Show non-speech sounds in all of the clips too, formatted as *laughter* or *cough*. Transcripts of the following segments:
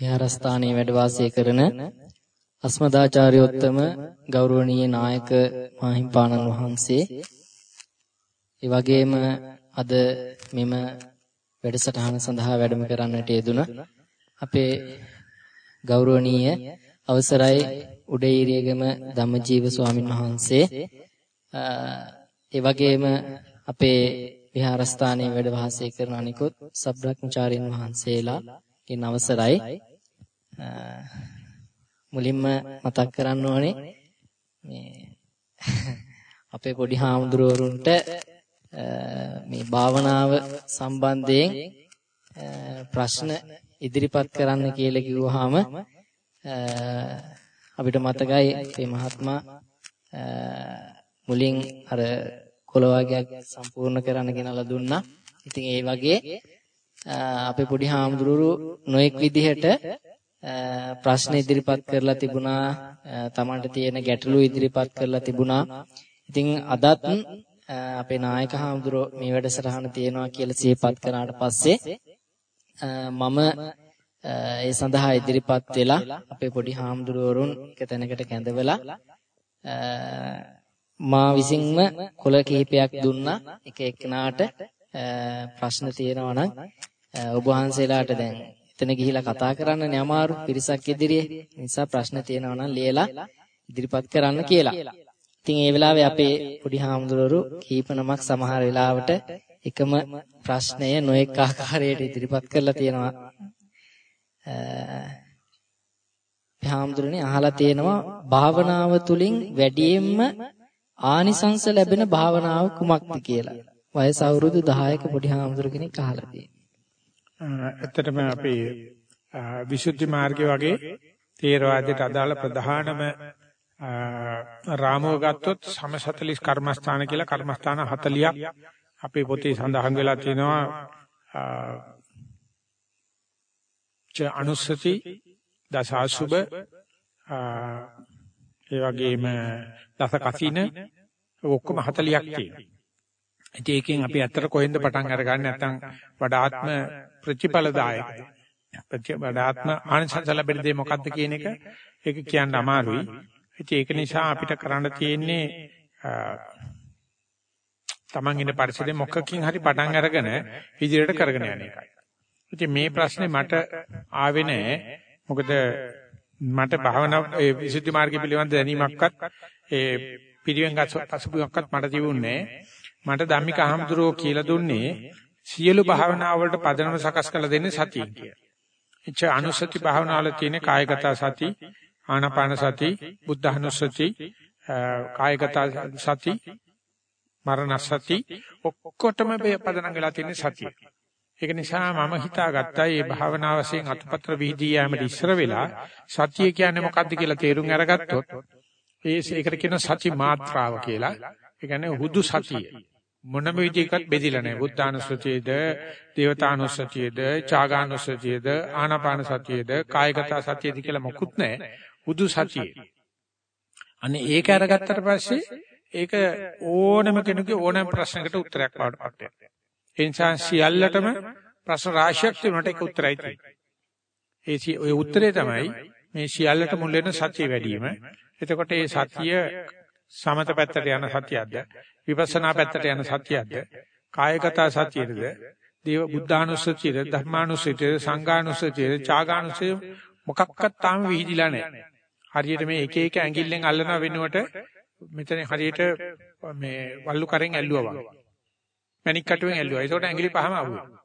විහාරස්ථානයේ වැඩ වාසය කරන අස්මදාචාර්යෝත්තම ගෞරවනීය නායක මාහිම්පාණන් වහන්සේ. ඒ වගේම අද මෙම වැඩසටහන සඳහා වැඩම කරන්නට යෙදුන අපේ ගෞරවනීය අවසරයි උඩේීරියගම ධම්මජීව ස්වාමින් වහන්සේ. ඒ වගේම අපේ විහාරස්ථානයේ වැඩ වාසය කරන අනිකුත් සබ්‍රක්‍මචාරින් වහන්සේලාගෙන් අවසරයි මුලින්ම මතක් කරන්න ඕනේ මේ *laughs* අපේ පොඩි හාමුදුරුවරුන්ට මේ භාවනාව සම්බන්ධයෙන් ප්‍රශ්න ඉදිරිපත් කරන්න කියලා කිව්වහම අපිට මතකයි මේ මහත්මයා මුලින් අර කොළ වර්ගයක් සම්පූර්ණ කරන්න ගෙනලා දුන්නා. ඉතින් ඒ වගේ අපේ පොඩි හාමුදුරුවෝ නොඑක් විදිහට ප්‍රශ්න ඉදිරිපත් කරලා තිබුණා. Tamanට තියෙන ගැටලු ඉදිරිපත් කරලා තිබුණා. ඉතින් අදත් අපේ නායක හාමුදුරුවෝ මේ වැඩසටහන තියෙනවා කියලා සිහිපත් කරාට පස්සේ මම ඒ සඳහා ඉදිරිපත් වෙලා අපේ පොඩි හාමුදුරුවරුන් එක තැනකට කැඳවලා මා විසින්ම කොළ කිහිපයක් දුන්නා එක එක්කනාට ප්‍රශ්න තියෙනවා නම් ඔබ වහන්සේලාට දැන් එතන ගිහිලා කතා කරන්නනේ අමාරු පිරිසක් ඉදිරියේ නිසා ප්‍රශ්න තියෙනවා නම් ලියලා ඉදිරිපත් කරන්න කියලා. ඉතින් ඒ වෙලාවේ අපේ පොඩි හාමුදුරුවෝ කීප නමක් සමහර වෙලාවට එකම ප්‍රශ්නය නොඑක ආකාරයට ඉදිරිපත් කරලා තියෙනවා. හාමුදුරනේ අහලා තියෙනවා භාවනාව තුලින් වැඩියෙන්ම ආනිසංස ලැබෙන භාවනාව කුමක්ද කියලා. වයස අවුරුදු 10ක පොඩි හාමුදුර කෙනෙක් අහලා තියෙනවා. ඇත්තටම අපේ විසුද්ධි මාර්ගය වගේ තේරවාදයට අදාළ ප්‍රධානම රාමෝ ගත්තොත් සම 40 කර්මස්ථාන කියලා කර්මස්ථාන 40ක් අපේ පොතේ සඳහන් වෙලා තියෙනවා ච අනුස්සති දසාසුබ ඒ වගේම දස කසින ඔක්කොම 40ක් තියෙනවා. ඉතින් ඒකෙන් අපි ඇත්තට කොහෙන්ද පටන් අරගන්නේ නැත්නම් වඩාත්ම ප්‍රතිඵලදායකද? වඩාත්ම ආනිසංස ලැබෙන දේ මොකක්ද කියන එක ඒක කියන්න අමාරුයි. ඉතින් ඒක නිසා අපිට කරන්න තියෙන්නේ තමන් ඉන්න පරිසරයේ මොකකින් හරි පටන් අරගෙන ඉදිරියට කරගෙන යන එකයි. ඉතින් මේ ප්‍රශ්නේ මට ආවේ නෑ. මොකද මට භාවනා ඒ විසුද්ධි මාර්ගය පිළිබඳ දැනීමක්වත් ඒ පිළිවෙන්ගත් පසුබිමක්වත් මට තිබුණේ මට ධම්මික අහම්දුරෝ කියලා දුන්නේ සියලු භාවනා වලට පදනම සකස් කරලා දෙන්නේ සතියෙන් කියලා. එච්ච අනුසති භාවනාවල තියෙන කායගත සති, ආනාපාන සති, බුද්ධහනුසති, කායගත සති, මරණ සති ඔක්කොටම පදනම් වෙලා තියෙන සතිය. ඒක නිසා මම හිතාගත්තා මේ භාවනා වශයෙන් අතුපත්‍ර විහිදී යෑමට ඉස්සර වෙලා සතිය කියන්නේ මොකක්ද කියලා තේරුම් අරගත්තොත් ඒ ඒකට කියන සති මාත්‍රාව කියලා. ඒ කියන්නේ හුදු සතිය. මොනම විදිහකට බෙදිලා නැහැ. බුද්ධානුස්සතියද, දේවතානුස්සතියද, චාගානුස්සතියද, ආනාපාන සතියද, කායගත සතියද කියලා මොකුත් නැහැ. හුදු සතිය. අනේ ඒක අරගත්තට පස්සේ ඒක ඕනම කෙනෙකුගේ ඕනම ප්‍රශ්නකට උත්තරයක් වඩපත් වෙනවා. ඒ නිසා සියල්ලටම ප්‍රශ්න රාශියක් තිබුණාට ඒක උත්තරයි තියෙන්නේ. ඒ ඔය උත්තරේ තමයි මේ සියල්ලට මුල් වෙන සත්‍ය වැඩිම. එතකොට මේ සත්‍ය සමත පැත්තට යන සත්‍යයක්ද විපස්සනා පැත්තට යන සත්‍යයක්ද කායගත සත්‍යයද දේව බුද්ධානුස්සතියද ධර්මානුස්සතියද සංඝානුස්සතියද චාගානුස්සතිය මොකක්වත් තාම විහිදිලා නැහැ. හරියට මේ එක එක ඇඟිල්ලෙන් අල්ලන වෙනුවට මෙතන හරියට මේ වල්ලු කරෙන් ඇල්ලුවා වගේ. මැණික් කටුවෙන් ඇල්ලුවා. ඒකට ඇඟිලි පහම අහුවෙනවා.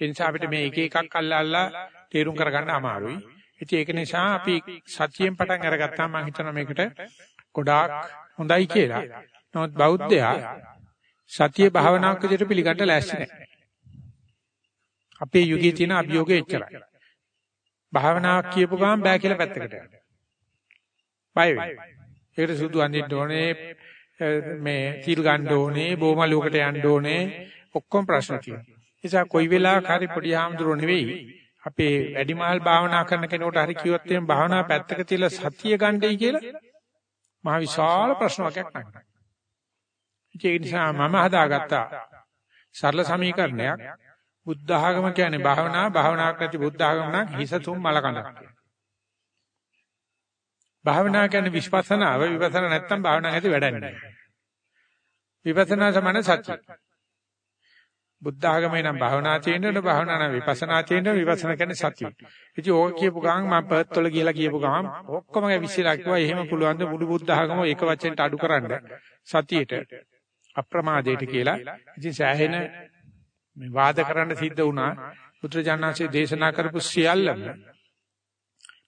ඒ නිසා අපිට මේ එක එකක් අල්ලා අල්ලා තේරුම් කරගන්න අමාරුයි. ඉතින් ඒක නිසා අපි සතියෙන් පටන් අරගත්තා මම හිතනවා මේකට ගොඩාක් හොඳයි කියලා. නමුත් බෞද්ධයා සතිය භාවනාවක් විදිහට පිළිගන්න ලෑස්ති නැහැ. අපේ යුගයේ තියෙන අභියෝගය එච්චරයි. භාවනාවක් කියපු ගමන් බෑ කියලා පැත්තකට යනවා. බය වෙනවා. ඒකට සුදු අඳින්න ඕනේ මේ තීල් ගන්න ඕනේ බොමලුවකට යන්න ඕනේ ඔක්කොම ප්‍රශ්න තියෙනවා. නිසා කොයි වෙලාවක හරි පොඩි ආම්දුරෝ නෙවෙයි අපේ වැඩිමහල් භාවනා කරන කෙනෙකුට හරි කිව්වොත් එම් භාවනා පැත්තක තියලා සතිය ගන්නයි කියලා මහ විශාල ප්‍රශ්න වර්ගයක් නැහැ. ඒ නිසා මම හදාගත්ත සරල සමීකරණයක් බුද්ධ ආගම කියන්නේ භාවනා භාවනාවක් නැති බුද්ධ ආගම නම් හිස තුම් මල කඳක් කියන. භාවනා කියන්නේ විශ්පස්සනාව විපස්සනා නැත්තම් භාවනා නැති වැඩක් නැහැ. විපස්සනා සමාන සත්‍ය. බුද්ධ ආගමේ නම් භාවනා තියෙනවනේ භාවනා නම් විපස්සනා තියෙනවනේ විපස්සනා කියන්නේ සත්‍ය. ඉතින් ඕක කියපු ගමන් මම පර්ත් වල ගිහලා කියපු ගමන් ඔක්කොම විශ්ිලා කිව්වා එහෙම පුළුවන් ද මුළු බුද්ධ ආගම එක වචෙන්ට අඩු කරන්න සතියේට අප්‍රමාදයට කියලා. ඉතින් සෑහෙන මේ වාද කරන්න සිද්ධ වුණා. පුත්‍රජානනාංශයේ දේශනා කරපු සියල්ලම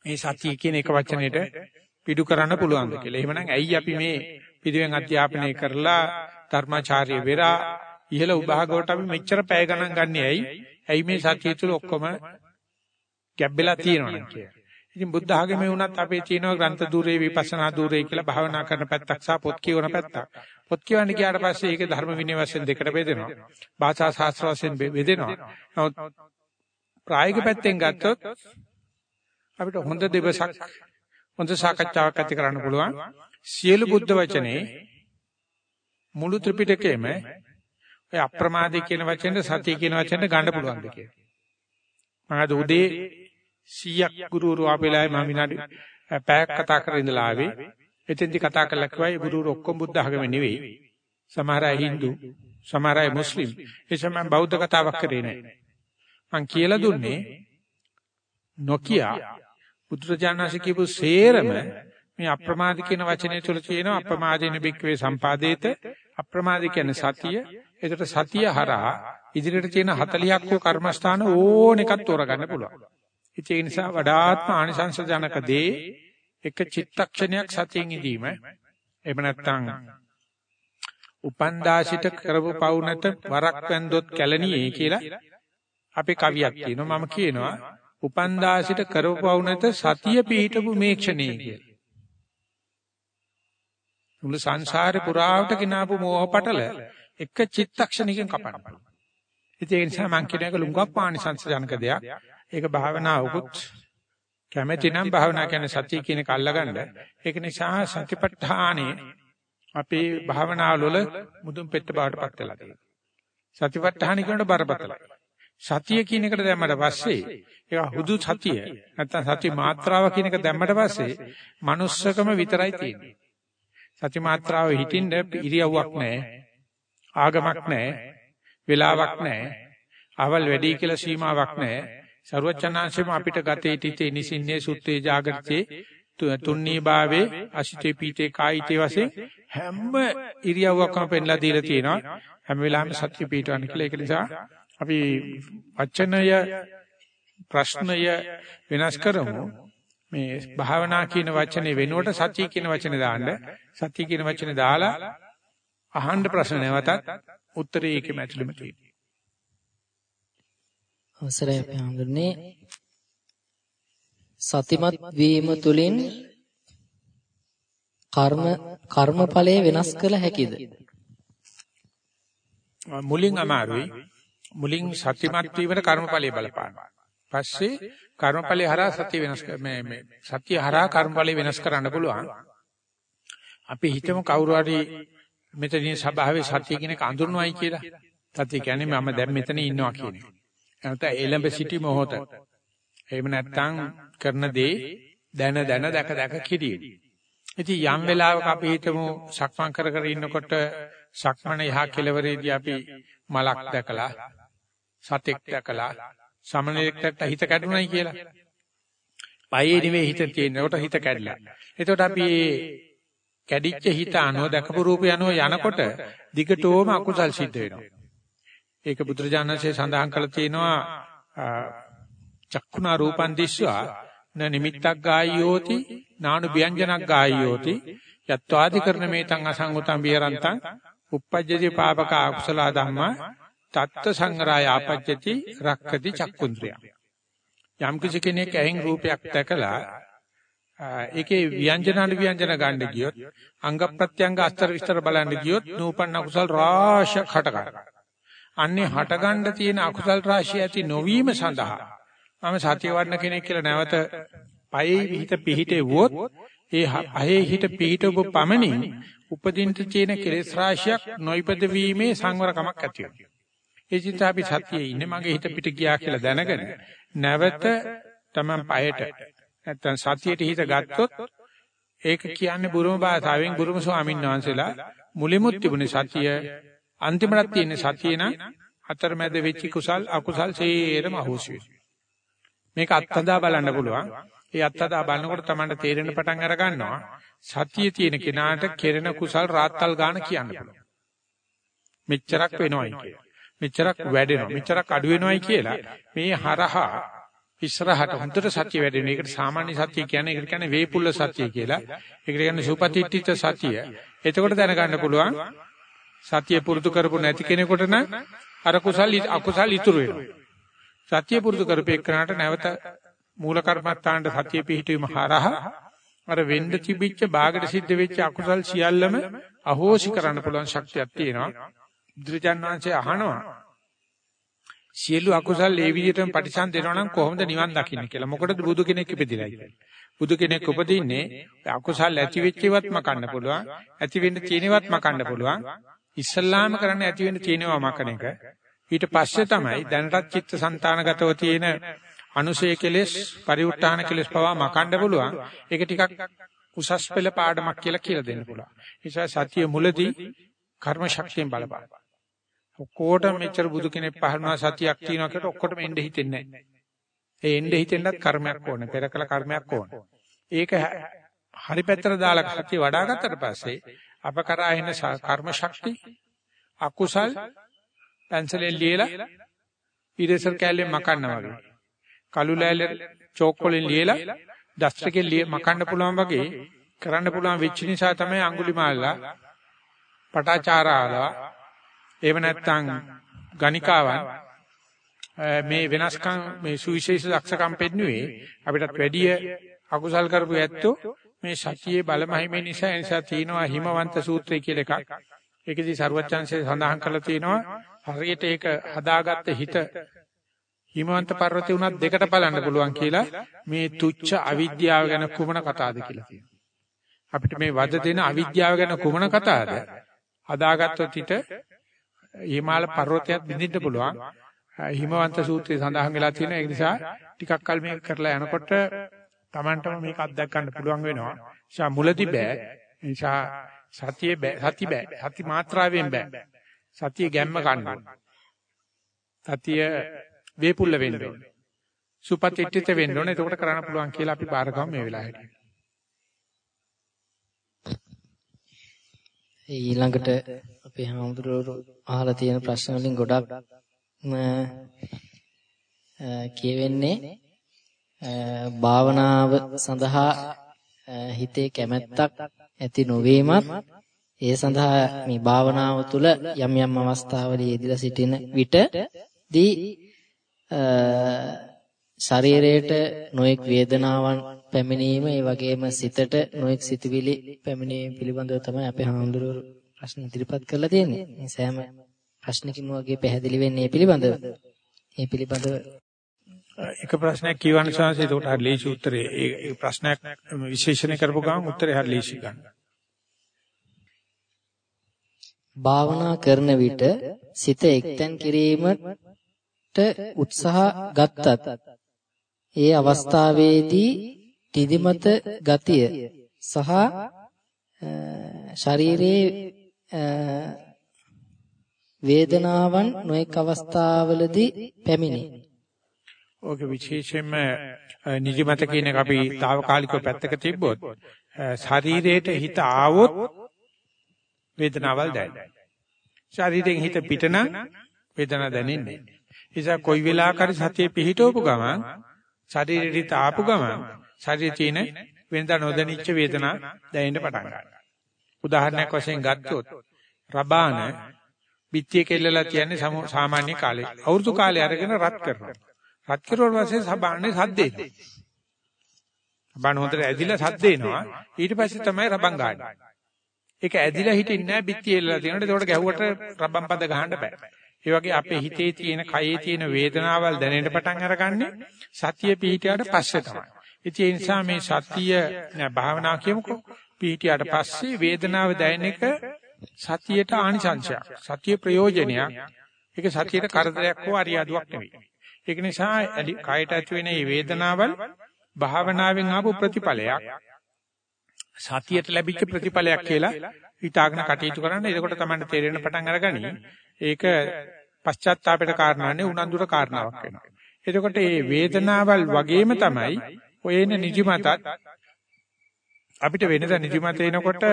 මේ සතිය කියන එක වචනෙට පිටු කරන්න පුළුවන්ද කියලා. එහෙමනම් ඇයි අපි මේ පිළිවෙන් අධ්‍යාපනය කරලා ධර්මාචාර්ය වෙරා ඉහළ උභාගවට අපි මෙච්චර පැය ගණන් ගන්නෙ ඇයි? ඇයි මේ සතිය තුළ ඔක්කොම ගැබ්බෙලා තියෙනවනම් කියලා. ඉතින් බුද්ධ ආගමේ වුණත් අපේ තියෙනවා ග්‍රන්ථ දූරේ විපස්සනා දූරේ කියලා භාවනා කරන පැත්තක් සහ පොත් කියවන පැත්තක්. පොත් කියවන්න ගියාට පස්සේ ඒක ධර්ම විනය වශයෙන් දෙකට බෙදෙනවා. භාෂා ශාස්ත්‍ර වශයෙන් බෙදෙනවා. නමුත් ප්‍රායෝගික පැත්තෙන් ගත්තොත් අපිට හොඳ දෙවසක් හොඳ සාකච්ඡාවක් ඇති කරන්න පුළුවන්. සියලු බුද්ධ වචනේ මුළු ත්‍රිපිටකයේම ඔය අප්‍රමාදී කියන වචෙන්ද සතිය කියන වචෙන්ද ගන්න පුළුවන්ද කියලා. මම අද උදේ 100ක් ගුරුවරු ආපෙලායි මම විනාඩි පැයක් කතා කරගෙන ඉඳලා ආවේ. එතෙන්දි කතා කළා කිව්වයි ගුරුවරු ඔක්කොම බුද්ධ ආගමේ නෙවෙයි. සමහර අය Hindu, සමහර අය මුස්ලිම්. ඒ සමහර බෞද්ධ කතාවක් කරේ නැහැ. මං කියලා දුන්නේ නොකිය බුදුරජාණන්සේ කියපු සේරම මේ අප්‍රමාද කියන වචනේ තුල තියෙනවා අප්‍රමාදේන බික්කවේ සම්පාදේත අප්‍රමාද කියන්නේ සතිය ඒකට සතිය හරහා ඉදිරියට තියෙන 40ක් වූ කර්මස්ථාන ඕන එකක් තෝරගන්න පුළුවන්. ඒ නිසා වඩාත්ම ආනිසංස ජනක දේ එක චිත්තක්ෂණයක් සතියෙන් ඉදීම. එහෙම නැත්නම් උපන්දාසිත කරපු පව් නැත වරක් වැන්දොත් කැලණියේ කියලා අපේ කවියක් තියෙනවා. මම කියනවා උපන්දාසිත කරපු පව් නැත සතිය පිහිටපු මේක්ෂණේ කියලා. මුළු සංසාරේ පුරාවට ගినాපු මෝහ පටල එක චිත්තක්ෂණයකින් කපන්න පුළුවන්. ඒ නිසා මම කියන එක ලුඟක් පානිසංස ජනක දෙයක්. ඒක භාවනාවකුත් කැමැති නම් භාවනා කියන්නේ සතිය කියන එක අල්ලගන්න. ඒක නිසා සතිපට්ඨානේ අපේ භාවනාවල වල මුදුන් පෙත්ත බවට පත් වෙලා තියෙනවා. සතිපට්ඨාන කියනට බරපතලයි. සතිය කියන එකට දැම්මට පස්සේ ඒක හුදු සතිය නැත්තම් සති මාත්‍රාව කියන එක දැම්මට පස්සේ manussකම විතරයි තියෙන්නේ. සති මාත්‍රාව හිටින්න ඉරියව්වක් නැහැ. ආගමක් නැහැ. වෙලාවක් නැහැ. අවල් වැඩි කියලා සීමාවක් නැහැ. ਸਰවචනාංශෙම අපිට ගතේ තිතේ නිසින්නේ සුත්තේ ජාගර්තේ තුන්නී භාවේ අසිතේ පීතේ කායිතේ වශයෙන් හැම ඉරියව්වක්ම පෙන්ලා දීලා තියෙනවා. හැම වෙලාවෙම සත්‍ය පීඨවන්න කියලා. ඒක නිසා අපි වචනය ප්‍රශ්නය වෙනස් කරමු. මේ භාවනා කියන වචනේ වෙනුවට සත්‍ය කියන වචනේ දාන්න. සත්‍ය කියන වචනේ දාලා අහන්න ප්‍රශ්න නැවතත් උත්තරේ ඒකෙම ඇතුළෙම තියෙනවා. අවසරයි අපි හඳුන්නේ සතිමත් වීම තුළින් කර්ම කර්මඵලය වෙනස් කළ හැකිද? මුලින් අමාරුයි. මුලින් සතිමත් වීමට කර්මඵලය බලපානවා. පස්සේ කර්මඵලය හරහා සතිය වෙනස් මේ මේ සතිය හරහා කර්මඵලය වෙනස් කරන්න පුළුවන්. අපි හිතමු කවුරු හරි මෙතනින් සභාවේ සත්‍ය කියන එක අඳුරනවායි කියලා. සත්‍ය කියන්නේ මම දැන් මෙතන ඉන්නවා කියන එක. නැත්නම් එළඹ සිටි මොහොත. එහෙම නැත්නම් කරන දේ දැන දැන දැක දැක කිරීම. ඉතින් යම් වෙලාවක අපි හිතමු සක්මන් කර කර ඉන්නකොට සක්මන යහ කෙලවරේදී අපි මලක් දැකලා සතෙක් දැකලා සමනලෙක්ට හිත කැඩුනයි කියලා. පයේ නෙවෙයි හිත තියෙනකොට හිත කැඩලා. එතකොට අපි කැඩිච්ච හිත අනුව දැකපු රූපය අනුව යනකොට දිගටම අකුසල් සිද්ධ වෙනවා. ඒක බුදුරජාණන්සේ සඳහන් කළ තියෙනවා චක්කුණා රූපං දිස්වා න නිමිත්තක් ගායෝති නානු ව්‍යංජනක් ගායෝති යත්වාදි කරන මේතං අසංගතං බියරන්තං uppajjati papaka akusala dhamma tatta සංග්‍රහය ආපජ්ජති රක්කති චක්කුන්ද්‍රය යම් කිසි කෙනෙක් ඇහෙන් රූපයක් දැකලා ඒකේ ව්‍යංජනාන ව්‍යංජන ගන්න ගියොත් අංග ප්‍රත්‍යංග අස්තර විස්තර බලන්න ගියොත් නූපන්න අකුසල් රාශියක් හට ගන්නවා. අන්නේ හට ගන්න තියෙන අකුසල් රාශිය ඇති නොවීම සඳහා මම සතිය වඩන කෙනෙක් කියලා නැවත පයේ හිත පිහිටෙව්වොත් ඒ පයේ හිත පිහිටවපු පමණින් උපදින්න තියෙන කෙලෙස් රාශියක් නොයිපද වීමේ සංවරකමක් ඇති වෙනවා. ඒ චින්ත අපි සතියේ ඉන්නේ මගේ හිත පිට ගියා කියලා දැනගෙන නැවත තමන් පයට නැත්තම් සතියට හිත ගත්තොත් ඒක කියන්නේ බුරුම භාෂාවෙන් බුරුම ස්වාමීන් වහන්සේලා මුලිමුත් තිබුණේ සතිය අන්තිමට තියෙන සතිය නම් අතරමැද වෙච්ච කුසල් අකුසල් සේරම අහෝසි. මේක අත්හදා බලන්න පුළුවන්. ඒ අත්හදා බලනකොට තමයි තේරෙන පටන් අර ගන්නවා. සතිය තියෙන කෙනාට කෙරෙන කුසල් රාත්තල් ගන්න කියන්න පුළුවන්. මෙච්චරක් වෙනවයි කියලා. මෙච්චරක් වැඩෙනවා. මෙච්චරක් අඩු වෙනවයි කියලා මේ හරහා ඉස්සරහට හොඳට සත්‍ය වැඩෙන. ඒකට සාමාන්‍ය සත්‍ය කියන්නේ ඒකට කියන්නේ වේපුල්ල සත්‍ය කියලා. ඒකට කියන්නේ සුපතිට්ඨිත සත්‍ය. එතකොට දැනගන්න පුළුවන් සත්‍ය පුරුදු කරපු නැති කෙනෙකුට නම් අර කුසල් අකුසල් ඉතුරු වෙනවා. සත්‍ය පුරුදු කරපේකනට නැවත මූල කර්මත්තාන්ට සත්‍ය පිහිටීම හරහා අර වෙන්න තිබිච්ච ਬਾගට සිද්ධ වෙච්ච අකුසල් සියල්ලම අහෝසි කරන්න පුළුවන් ශක්තියක් තියෙනවා. බුදුරජාණන් වහන්සේ අහනවා සියලු අකුසල් ඒ විදිහටම පරිසම් දෙනවා නම් කොහොමද නිවන් දකින්නේ කියලා. මොකටද බුදු කෙනෙක් ඉපදිලා ඉන්නේ? බුදු කෙනෙක් උපදින්නේ අකුසල් ඇති වෙච්චේවත් මකන්න පුළුවන්. ඇති වෙන්න තියෙනවත් මකන්න පුළුවන්. ඉස්සල්ලාම කරන්නේ ඇති වෙන්න තියෙනවා මකන එක. ඊට පස්සේ තමයි දැනටත් චිත්තසංතානගතව තියෙන අනුසය කෙලෙස් පරිඋත් ทาน කෙලෙස් පවා මකන්න පුළුවන්. ඒක ටිකක් උසස් පෙළ පාඩමක් කියලා කියලා දෙන්න පුළුවන්. ඒ නිසා සතිය මුලදී කර්ම ශක්තියෙන් බලපාන. ඔක්කොටම මෙච්චර බුදු කෙනෙක් පහළනවා සතියක් තියෙනවා කියලා ඔක්කොටම එන්න හිතෙන්නේ නැහැ. ඒ එන්න හිතෙන්නත් කර්මයක් ඕනේ. පෙර කළ කර්මයක් ඕනේ. ඒක හරි පැත්තට දාලා සතිය වඩා ගත්තට පස්සේ අප කරා එන කර්ම ශක්ති අකුසල් පැන්සලෙන් ලියලා ඉරේසර් කැලේ මකන්න වගේ. කළු ලෑල්ල චෝක් වලින් ලියලා ඩස්ටර් එකෙන් ලිය මකන්න පුළුවන් වගේ කරන්න පුළුවන් වෙච්ච නිසා තමයි අඟුලිමාලලා පටාචාරාලා එහෙම නැත්නම් ගණිකාවන් මේ වෙනස්කම් මේ සුවිශේෂ දක්ෂකම් පෙන්නුවේ අපිටත් වැඩිය අකුසල් කරපු ඇත්තෝ මේ සතියේ බලමහිමේ නිසා ඒ නිසා තියෙනවා හිමවන්ත සූත්‍රය කියලා එකක්. ඒකෙදි ਸਰවචන්සේ සඳහන් කරලා තියෙනවා හරියට ඒක හදාගත්ත හිත හිමවන්ත පර්වතේ උනත් දෙකට බලන්න පුළුවන් කියලා මේ තුච්ච අවිද්‍යාව ගැන කුමන කතාවද කියලා කියනවා. අපිට මේ වද දෙන අවිද්‍යාව ගැන කුමන කතාවද? හදාගත්තොත් හිත හිමාල පර්වතයක් බින්දින්න පුළුවන්. හිමවන්ත සූත්‍රයේ සඳහන් වෙලා තියෙන ඒ නිසා ටිකක් කල් මේක කරලා යනකොට Tamanටම මේක අත්දැක ගන්න පුළුවන් වෙනවා. නිසා මුලදී බෑ. නිසා සතියේ බෑ. සති බෑ. සති මාත්‍රාවෙන් බෑ. සතිය ගැම්ම ගන්න. සතිය වේපුල්ල වෙන්න ඕනේ. සුපතිට්ඨිත වෙන්න ඕනේ. එතකොට කරන්න පුළුවන් කියලා අපි බාරගමු මේ වෙලාවට. ඊළඟට අපේ හාමුදුරුවෝ අහලා තියෙන ප්‍රශ්න වලින් ගොඩක් කියවෙන්නේ භාවනාව සඳහා හිතේ කැමැත්තක් ඇති නොවීමත් ඒ සඳහා මේ භාවනාව තුළ යම් යම් අවස්ථාවලදී යෙදලා සිටින විටදී ශරීරයට නොඑක් වේදනාවන් පැමිණීම ඒ වගේම සිතට නොඑක් සිතුවිලි පැමිණීම පිළිබඳව තමයි අපේ හාමුදුරුවෝ ප්‍රශ්න ඉදිරිපත් කරලා තියෙන්නේ. මේ සෑම ප්‍රශ්නකින්ම වගේ පැහැදිලි වෙන්නේ පිළිබඳව. මේ පිළිබඳව එක ප්‍රශ්නයක් කියවන්න chance ඒකට හරි ලේසි උත්තරේ ඒ ප්‍රශ්නයක් විශේෂණය කරපු ගමන් උත්තරේ හරි ලේසි ගන්න. භාවනා කරන විට සිත එක්තෙන් කිරීමට උත්සාහ ගත්තත් ඒ අවස්ථාවේදී නිදිමත ගතිය සහ ශරීරයේ වේදනාවන් නොඑක් අවස්ථාවලදී පැමිණේ. ඕක විශේෂයෙන්ම නිදිමත කියන එක අපි తాවකාලිකව පැත්තක තිබ්බොත් ශරීරයට හිත ආවොත් වේදනාවල් දැනෙනවා. ශරීරයෙන් හිත පිටන වේදනාව දැනෙන්නේ නැහැ. නිසා කොයි වෙලාවකරි සතිය පිහිටවපු ගමන් ශරීරෙට හිත ආපු ගමන් ශරීරයේ තියෙන වෙනදා නොදැනිච්ච වේදනා දැනෙන්න පටන් ගන්නවා. උදාහරණයක් වශයෙන් ගත්තොත් රබාන පිටිය කෙල්ලලා තියන්නේ සාමාන්‍ය කාලේ. අවුරුදු කාලේ අරගෙන රත් කරනවා. රත් කරුවාට පස්සේ සබාන්නේ සද්දේ. සබාන හොඳට ඇදිලා සද්දේනවා. ඊට පස්සේ තමයි රබන් ගන්නේ. ඒක ඇදිලා හිටින්නේ නැහැ පිටිය එල්ලලා තියෙනකොට ඒකට ගැහුවට රබන් පද ගහන්න බෑ. ඒ වගේ අපේ හිතේ තියෙන කයේ තියෙන වේදනාවල් දැනෙන්න පටන් අරගන්නේ සතිය පිහිටියට පස්සේ තමයි. ඉතින් ඒ නිසා මේ සතිය භාවනා කියමුකෝ. පිහිටියට පස්සේ වේදනාව දැනෙන එක සතියට ආනිසංශයක්. සතිය ප්‍රයෝජනයක්. ඒක සතියට කරදරයක් හෝ අරියාදුවක් නෙවෙයි. ඒක නිසා කායට ඇති වෙන මේ වේදනාවල් භාවනාවෙන් ආපු ප්‍රතිඵලයක්. සතියට ලැබිච්ච ප්‍රතිඵලයක් කියලා හිතාගෙන කටයුතු කරන්න. එතකොට තමයි තේරෙන පටන් අරගනි. ඒක පශ්චාත්තාපයට කාරණානේ උනන්දුර කාරණාවක් වෙනවා. එතකොට මේ වේදනාවල් වගේම තමයි ඔයන නිදිමතත් අපිට වෙනද නිදිමත එනකොට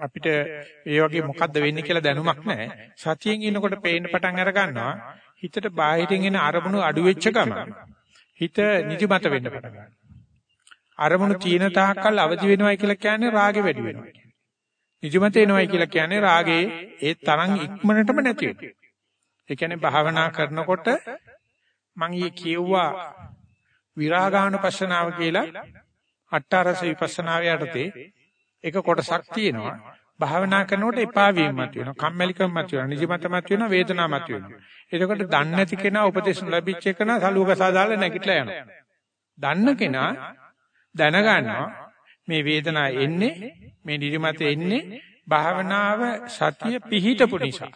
අපිට ඒ වගේ මොකද්ද වෙන්නේ කියලා දැනුමක් නැහැ. සතියෙන් ඉන්නකොට පේන්න පටන් අර ගන්නවා. හිතට බාහිරින් එන අරමුණු අඩු වෙච්ච ගම හිත නිදිමත වෙන්න පටන් ගන්නවා. අරමුණු තීන තාක්කල් අවදි වෙනවයි කියලා කියන්නේ රාගෙ වැඩි වෙනවා. නිදිමත එනවයි කියලා කියන්නේ රාගේ ඒ තරම් ඉක්මනටම නැති වෙනවා. ඒ කියන්නේ භාවනා කරනකොට මම ඊ කියුවා විරාගානුපස්සනාව කියලා අට්ඨාරස විපස්සනාව යටතේ එක කොටසක් තියෙනවා. භාවනා කරනකොට එපා වීමක් වෙනවා. කම්මැලිකමක් වෙනවා. නිදිමතමක් වෙනවා. වේදනාවක් වෙනවා. එතකොට දන්නේ නැති කෙනා උපදේශ ලැබිච්ච කෙනා සලුවක සාදාලා නැගිටලා යනවා. දන්න කෙනා දැනගන්නවා මේ වේදනාව එන්නේ මේ නිදිමත එන්නේ භාවනාව සතිය පිහිටපු නිසා.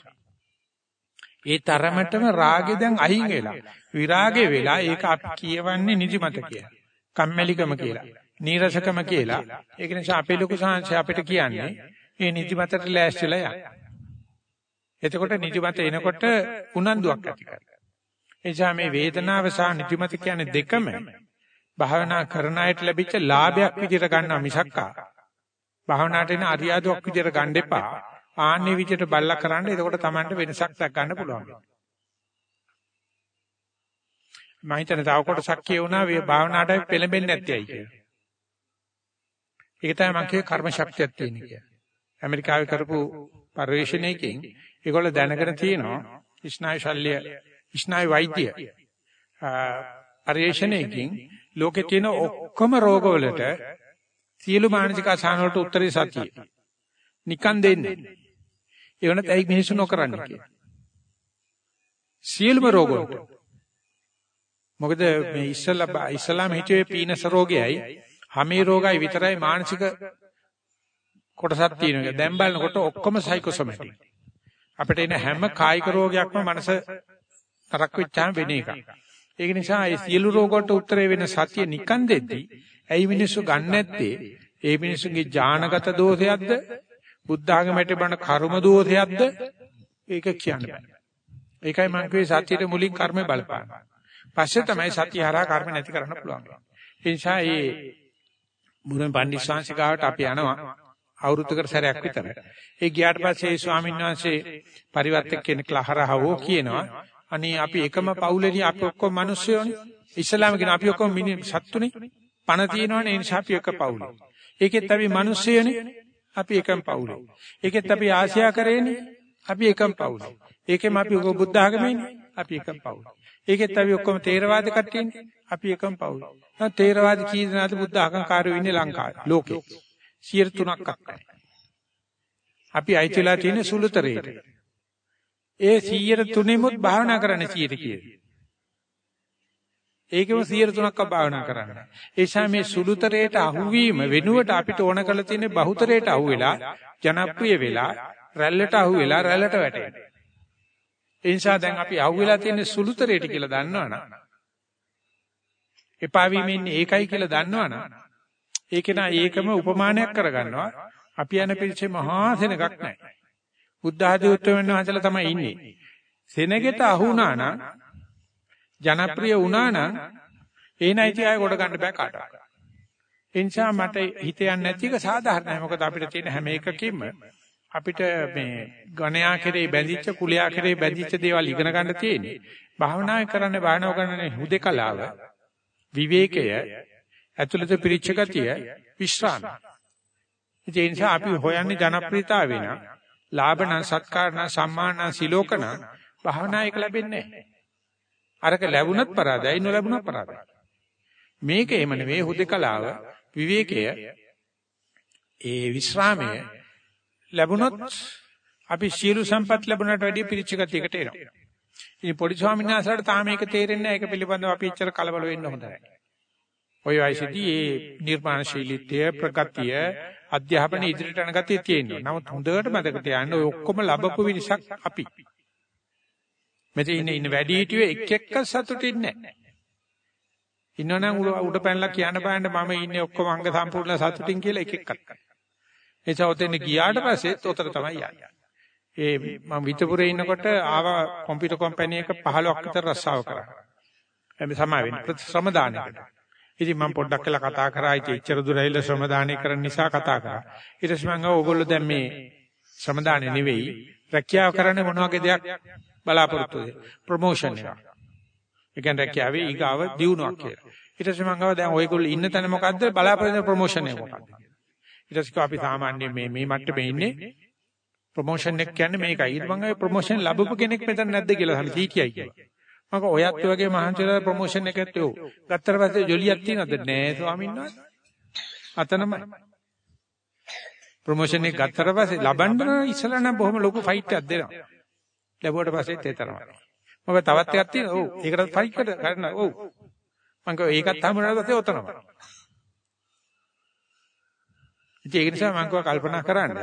ඒ තරමටම රාගෙ දැන් අහිං වෙලා විරාගෙ වෙලා ඒක අපි කියවන්නේ නිදිමත කියලා. කම්මැලිකම කියලා. නීරසකම කියලා. ඒක නිසා අපේ ලොකු සාංශය අපිට කියන්නේ මේ නිදිමතට ලෑස්තිලා යන්න. එතකොට නිදිමත එනකොට උනන්දුවක් ඇති කරගන්න. එනිසා මේ වේදනාව සහ නිදිමත කියන්නේ දෙකම භාවනා කරන අයට ලැබිච්ච ලාභයක් විදිහට ගන්නවා මිසක්කා. භාවනාවට එන අරියාදුවක් විදිහට ගන්න එපා. ආන්නේ විදිහට බල්ලා කරන්න එතකොට Tamanට වෙනසක් දක් ගන්න පුළුවන්. මම හිතන්නේ තව කොටසක් කියුණා මේ භාවනාවට පෙළඹෙන්නේ නැත්තේයි කියලා. ඒක තමයි මම කියේ කර්ම ශක්තියක් තියෙන කියලා. ඇමරිකාවේ කරපු පරිශ්‍රණයකින් ඒගොල්ලෝ දැනගෙන තියෙනවා ස්නායු ශල්‍ය ස්නායු වෛද්‍ය පරිශ්‍රණයකින් ලෝකේ තියෙන ඔක්කොම රෝගවලට සියලු මානසික අසහන වලට උත්තරේ සතිය. නිකන් දෙන්නේ. ඒ වුණත් ඇයි මිනිස්සු නොකරන්නේ කියලා. සියලුම රෝගවලට. මොකද මේ ඉස්සලා ඉස්ලාම හිතුවේ පීනස රෝගයයි හැමේ රෝගයි විතරයි මානසික කොටසක් තියෙනවා. දැන් බලනකොට ඔක්කොම සයිකෝසොමැටික්. අපිට එන හැම කායික රෝගයක්ම මනස තරක් වෙච්චාම වෙන එකක්. ඒක නිසා මේ සියලු රෝග වලට උත්තරේ වෙන සතිය නිකන් දෙද්දී ඇයි මිනිස්සු ගන්න නැත්තේ? ඒ මිනිස්සුගේ ඥානගත දෝෂයක්ද? බුද්ධ ආගමට බණ කර්ම දෝෂයක්ද? ඒක කියන්න බෑ. ඒකයි මම කිව්වේ සතියේ මුලින් කර්ම බලපාන. පස්සේ තමයි සතිය හරහා කර්ම නැති කරන්න පුළුවන්. ඒ නිසා මේ බුදුන් පණ්ඩිස්වාංශිකාවට අපි යනවා අවුරුද්දකට සැරයක් විතර. ඒ ගියාට පස්සේ ඒ ස්වාමීන් වහන්සේ පරිවර්තක කෙනෙක් ලහරහවෝ කියනවා අනේ අපි එකම පවුලේදී අපි ඔක්කොම මිනිස්සුයෝනේ. ඉස්ලාම කියන අපි ඔක්කොම සත්තුනේ. පණ තියෙනවනේ ඒ නිසා අපි එක පවුලේ. ඒකෙත් අපි මිනිස්සුයෝනේ. අපි එකම පවුලේ. ඒකෙත් අපි ආසියා කරේනේ. අපි එකම පවුලේ. ඒකෙම අපි ඔක බුද්ධ ආගමේනේ. අපි එකම පවුලේ. ඒකෙත් අපි ඔක්කොම තේරවාද කට්ටියනේ. අපි එකම පවුලේ. දැන් තේරවාද කී දෙනාද බුද්ධ අහංකාරයෝ ඉන්නේ ලංකාවේ ලෝකේ 103ක් අක්කයි. අපි අයිතිලා තියෙන සුළුතරේට. ඒ 103මුත් භාවනා කරන්න 100 කියලා. ඒකෙම 103ක් භාවනා කරන්න. ඒ නිසා මේ සුළුතරේට අහුවීම වෙනුවට අපිට ඕන කරලා තියෙන බහුතරේට අහුවෙලා ජනප්‍රිය වෙලා රැල්ලට අහුවෙලා රැල්ලට වැටෙන්න. ඒ නිසා දැන් අපි අහුවෙලා තියෙන සුළුතරේට කියලා දන්නවනම් එපා වීම ඉන්නේ ඒකයි කියලා දන්නවනම් ඒක නා ඒකම උපමානයක් කරගන්නවා. අපි යන පිළිච්චේ මහා සෙනගක් නැහැ. බුද්ධ ආදී උත්තරමන් වහන්සේලා තමයි ඉන්නේ. සෙනගෙට අහු වුණා නම් ජනප්‍රිය වුණා නම් ඒ නැති අය කොට ගන්න බෑ කාටවත්. ඒ නිසා මට හිත යන්නේ නැති එක සාධාරණයි. මොකද අපිට තියෙන හැම එකකින්ම අපිට මේ ගණයා කෙරේ බැඳිච්ච කුලයා කෙරේ බැඳිච්ච දේවල් ඉගෙන ගන්න තියෙන්නේ. භාවනා කරන්නේ භාවනාව කරන්නේ හුදේකලාව. විවේකය ඇතුළත පිරිච්ච ගතිය විශ්‍රාම. ඒ නිසා අපි හොයන්නේ ජනප්‍රියතාව වෙන ලාභන සත්කාරණ සම්මාන සිලෝකන භාවනා එක ලැබෙන්නේ නැහැ. අරක ලැබුණත් පරාදයි නොලැබුණත් පරාදයි. මේක එහෙම නෙවෙයි හුදකලාව විවේකය ඒ විශ්‍රාමය ලැබුණොත් අපි සියලු සම්පත් ලැබුණට වැඩිය පිරිච්ච ගතියකට එනවා. ඉතින් පොඩි ස්වාමීන් වහන්සේලාට තාම මේක තේරෙන්නේ නැහැ. ඒක පිළිබඳව අපි එච්චර කලබල වෙන්න හොඳ නැහැ. ওই වයසේදී මේ නිර්මාණශීලීත්වය, ප්‍රගතිය, අධ්‍යාපන ඉදිරියට යන ගතිය තියෙනවා. නමුත් හොඳට මතක තියාගන්න ඔය ඔක්කොම ලැබපු විනිසක් අපි. මෙතන ඉන්න ඉන්න වැඩි හිටියෝ එක් එක්ක සතුටින් නැහැ. ඉන්නවනම් උඩ පැනලා කියන්න බෑනේ මම ඉන්නේ ඔක්කොම අංග සම්පූර්ණ සතුටින් කියලා එක එකක් කරනවා. එතකොට ඔතෙන් ගියාට පස්සෙත් උතර තමයි යන්නේ. ඒ මම විතපුරේ ඉන්නකොට ආව කම්පියුටර් කම්පැනි එක 15ක් විතර රස්සාව කරා. එමෙ සමා වෙන්නේ ශ්‍රම දානයකට. ඉතින් මම පොඩ්ඩක් කියලා කතා කරා. ඉතින් එච්චර දුර ඇවිල්ලා ශ්‍රම දානය කරන නිසා කතා කරා. ඊට පස්සේ මම ඕගොල්ලෝ දැන් මේ ශ්‍රම දානය නෙවෙයි රැකියාව කරන්නේ මොන වගේ දෙයක් බලාපොරොත්තු වෙන්නේ ප්‍රොමෝෂන් එක. ඒ කියන්නේ රැකියාවේ ඊගාව දියුණුවක් කියලා. ඊට පස්සේ මම ගාව දැන් ඔයගොල්ලෝ ඉන්න තැන මොකද්ද බලාපොරොත්තු ප්‍රොමෝෂන් එක මොකක්ද ඊට පස්සේ අපි සාමාන්‍ය මේ මේ මට්ටමේ ඉන්නේ ප්‍රොමෝෂන් එක කියන්නේ මේකයි. ඊට මම ඒ ප්‍රොමෝෂන් ලැබපු කෙනෙක් මෙතන නැද්ද කියලා අහලා කීකියයි කියලා. මම ඔයත් වගේ මහන්සිලා ප්‍රොමෝෂන් එකත් යෝ. ගත්තට පස්සේ ජොලියක් තියනවද? නෑ ස්වාමීන් වහන්සේ. අතනමයි. ප්‍රොමෝෂන් එක ගත්තට පස්සේ ලබන්න ඉස්සලා නම් බොහොම ලොකු ෆයිට් එකක් දෙනවා. ලැබුවට පස්සෙත් ඒ තරමයි. මොකද තවත් එකක් තියෙනවා. ඔව්. ඒකටත් ෆයිට් කරන්න. ඔව්. මම කිව්වා ඒකත් හම්බුනාට පස්සේ ඔතනම. ඉතින් ඒක නිසා මම කිව්වා කල්පනා කරන්න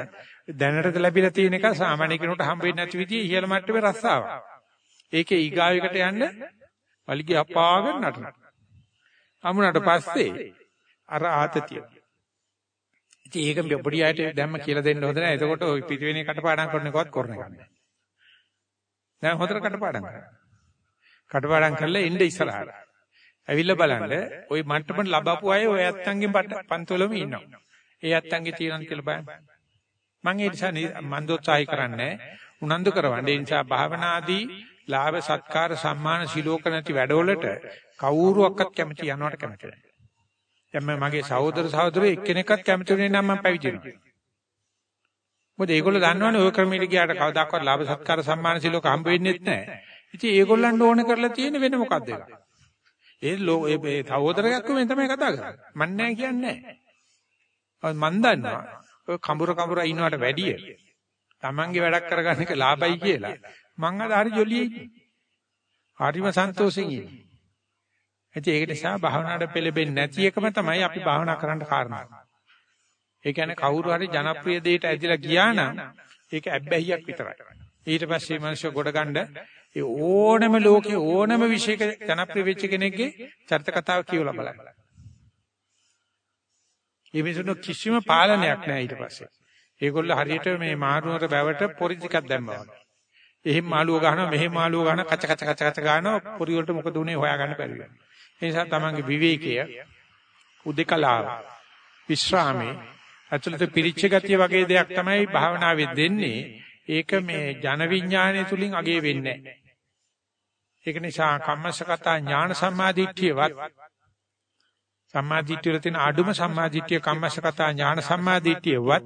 දැනට ලැබිලා තියෙන එක සාමාන්‍ය කෙනෙකුට හම්බ වෙන්නේ නැති විදිහේ ඉහළ මට්ටමේ රස්සාවක්. ඒකේ ඊගාවෙකට යන්න වලිගය අපාගෙන නටන. අමුණට පස්සේ අර ආතතිය. ඉතින් ඒක පොඩි අයට දැම්ම කියලා දෙන්න හොඳ නැහැ. එතකොට ওই පිටිවෙනේ කටපාඩම් කරන එකවත් කරන්න ගන්න. දැන් හොඳට කටපාඩම් කරන්න. කටපාඩම් කරලා එන්න ඉස්සරහට. ඇවිල්ලා බලන්න ওই මට්ටමට ලබපු අය ඔය ඇත්තන්ගෙන් පන්තිවලම ඉන්නවා. ඒ ඇත්තන්ගේ තියෙනවද කියලා බලන්න. මම ඒ නිසා මන් දෝත්සාහය කරන්නේ උනන්දු කරවන්නේ. ඒ නිසා භාවනාදී ලාභ සත්කාර සම්මාන සිලෝක නැති වැඩවලට කවුරුවක්වත් කැමති යනවට කැමති නැහැ. දැන් මම මගේ සහෝදර සහෝදරයෝ එක්කෙනෙක්වත් කැමති වෙන්නේ නම් මම පැවිදි වෙනවා. මොකද ඒගොල්ලෝ දන්නවනේ ওই ක්‍රමයට ගියාට කවදාකවත් ලාභ සත්කාර සම්මාන සිලෝක හම්බ වෙන්නේ නැහැ. ඉතින් ඒගොල්ලන්ට ඕන කරලා තියෙන වෙන මොකද්ද ඒක? ඒ ලෝ ඒ සහෝදරයෙක්ව මේ තමයි කතා කරන්නේ. මන් නැහැ කියන්නේ නැහැ. මන් දන්නවා ඔය කඹුර කඹුර ඉන්නවට වැඩිය තමන්ගේ වැඩක් කරගන්න එක ලාභයි කියලා. මං අද හරි ජොලියේ හරිම සන්තෝෂෙන් ඉන්නේ. ඒක නිසා භාවනාවට පෙළඹෙන්නේ නැති එකම තමයි අපි භාවනා කරන්න කාරණා. ඒ කියන්නේ කවුරු හරි ජනප්‍රිය දෙයට ඇදිලා ගියා නම් ඒක ඇබ්බැහියක් විතරයි. ඊට පස්සේ මිනිස්සු ගොඩ ගන්න ඒ ඕනම ලෝකේ ඕනම විශේෂක ජනප්‍රිය වෙච්ච කෙනෙක්ගේ චරිත කතාව කියවලා බලන්න. ඒ මිනිසුන්ට කිසිම පාලනයක් නැහැ ඊට පස්සේ. ඒගොල්ලෝ හරියට මේ මාරුවර බැවට පොරි ටිකක් දැම්මා වගේ. එහෙම මාළුව ගහනවා මෙහෙම මාළුව ගහනවා කච කච කච කච ගහනවා පොරි වලට මොකද උනේ හොයාගන්න බැරි වෙනවා. ඒ නිසා තමන්ගේ විවේකය උදේකලාව විශ්‍රාමේ අතුලත පිරිච්ච ගතිය වගේ දෙයක් තමයි භාවනාවේ දෙන්නේ. ඒක මේ ජන විඥානය තුලින් අගේ වෙන්නේ නැහැ. ඒක නිසා කම්මසකතා ඥාන සම්මාදිට්ඨියවත් සම්මාදිට්ඨිය වල තියෙන අඩුම සම්මාදිට්ඨිය කම්මසකතා ඥාන සම්මාදිට්ඨියවත්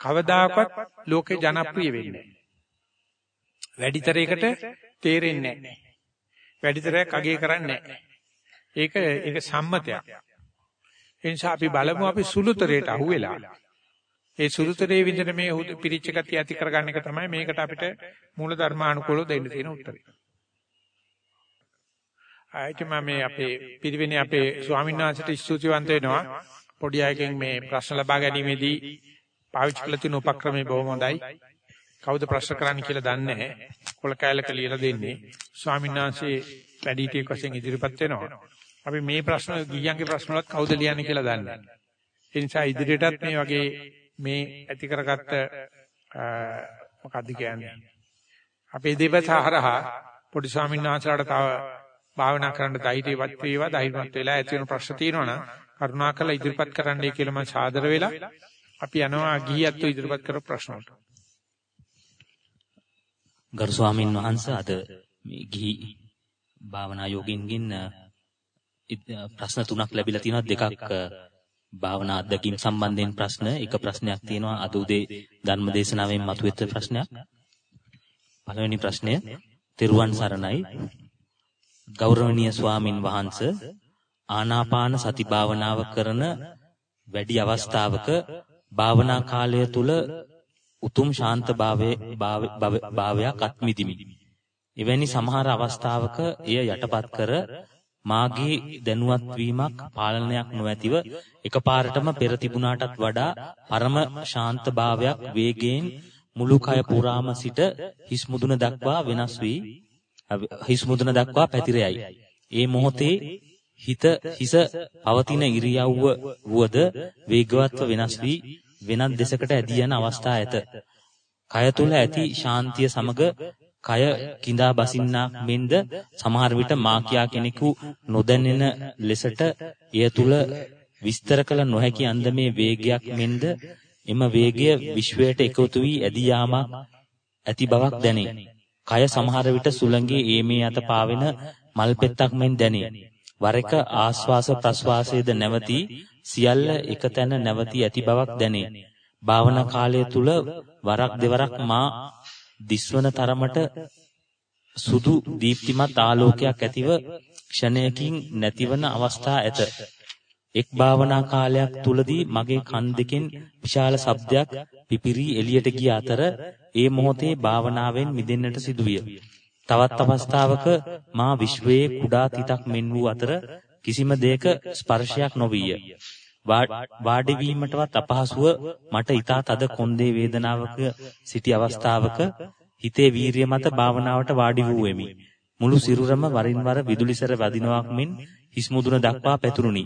කවදාකවත් ලෝකේ ජනප්‍රිය වෙන්නේ නැහැ. වැඩිතරයකට තේරෙන්නේ නැහැ. වැඩිතරයක් අගේ කරන්නේ නැහැ. ඒක ඒක සම්මතයක්. ඒ නිසා අපි බලමු අපි සුළුතරයට අහුවෙලා ඒ සුළුතරේ විදිහට මේ පිරිච්ච ගතිය ඇති කරගන්න එක තමයි මේකට අපිට මූල ධර්මානුකූලව දෙන්න තියෙන උත්තරය. ආයිත් මම මේ අපේ පිරිවෙනේ අපේ ස්වාමීන් වහන්සේට ස්තුතිවන්ත වෙනවා. පොඩි අයගෙන් මේ ප්‍රශ්න ලබා ගැනීමේදී පාවිච්චි කළ තියෙන උපක්‍රමය බොහොම හොඳයි. කවුද ප්‍රශ්න කරන්න කියලා දන්නේ නැහැ. කොල කැලක ලියලා දෙන්නේ. ස්වාමීන් වහන්සේ වැඩිහිටියෙක් වශයෙන් ඉදිරිපත් වෙනවා. අපි මේ ප්‍රශ්න ගියන්ගේ ප්‍රශ්න වලත් කවුද ලියන්නේ කියලා දන්නේ නැහැ. ඒ නිසා ඉදිරියටත් මේ වගේ මේ ඇති කරගත්ත මොකද්ද කියන්නේ අපේ දේවත හරහා පොඩි ස්වාමීන් වහන්සේලාට තව භාවනා කරන්න ධෛර්යවත් වේවා. ධෛර්යවත් වෙලා ඇති වෙන ප්‍රශ්න තියෙනවා නම් කරුණාකරලා ඉදිරිපත් කරන්නයි කියලා මම සාදර වෙලා අපි යනවා ගිහියත් ඉදිරිපත් කරපු ප්‍රශ්න වලට. ගරු ස්වාමීන් වහන්සේ අද මේ ගිහි භාවනා යෝගින්ගින් ප්‍රශ්න තුනක් ලැබිලා තියෙනවා. දෙකක් භාවනා අධ්‍යක්ීම් සම්බන්ධයෙන් ප්‍රශ්න. එක ප්‍රශ්නයක් තියෙනවා. අද උදේ ධර්ම දේශනාවෙන් මතුවෙච්ච ප්‍රශ්නයක්. පළවෙනි ප්‍රශ්නය තෙරුවන් සරණයි. ගෞරවනීය ස්වාමින් වහන්සේ ආනාපාන සති භාවනාව කරන වැඩි අවස්ථාවක භාවනා කාලය තුල උතුම් ශාන්ත භාවයක් අත්මිදිමි. එවැනි සමහර අවස්ථාවක එය යටපත් කර මාගේ දැනුවත් වීමක් පාලනයක් නොඇතිව එකපාරටම පෙර තිබුණාටත් වඩා පරම ශාන්ත භාවයක් වේගයෙන් මුළු කය පුරාම සිට හිස් මුදුන දක්වා වෙනස් වී හිස් මුදුන දක්වා පැතිරෙයි. ඒ මොහොතේ හිත හිස පවතින ඉරියව්ව වුවද වේගවත්ව වෙනස් වී වෙනත් දෙසකට ඇදී යන අවස්ථා ඇත. කය තුල ඇති ශාන්තිය සමග කය කිඳා බසින්නාක් මෙන්ද සමහර විට මා කියා කෙනෙකු නොදැනෙන ලෙසට එය තුල විස්තර කළ නොහැකි අන්දමේ වේගයක් මෙන්ද එම වේගය විශ්වයට එකතු වී ඇදී යාමක් ඇති බවක් දැනේ. කය සමහර විට සුළඟේ ඒමේ අත පාවෙන මල් පෙත්තක් මෙන් දැනේ. වර එක ආස්වාස ප්‍රස්වාසයේද නැවතී සියල්ල එකතැන නැවතී ඇති බවක් දැනේ. භාවනා කාලය තුල වරක් දෙවරක් මා දිස්වන තරමට සුදු දීප්තිමත් ආලෝකයක් ඇතිව ක්ෂණයකින් නැතිවන අවස්ථා ඇත. එක් භාවනා කාලයක් තුලදී මගේ කන් දෙකෙන් විශාල ශබ්දයක් පිපිරී එළියට ගිය අතර ඒ මොහොතේ භාවනාවෙන් මිදෙන්නට සිදුවිය. තවත් අවස්ථාවක මා විශ්වයේ කුඩා තිතක් මෙන් වූ අතර කිසිම දෙයක ස්පර්ශයක් නොවිය. වාඩි වීමටවත් අපහසුව මට ඊතා තද කොන්දේ වේදනාවක සිටි අවස්ථාවක හිතේ වීරිය මත භාවනාවට වාඩි වූ වෙමි. මුළු සිරුරම වරින් වර විදුලිසර වදිනවක් මෙන් හිස් මුදුන දක්වා පැතුරුනි.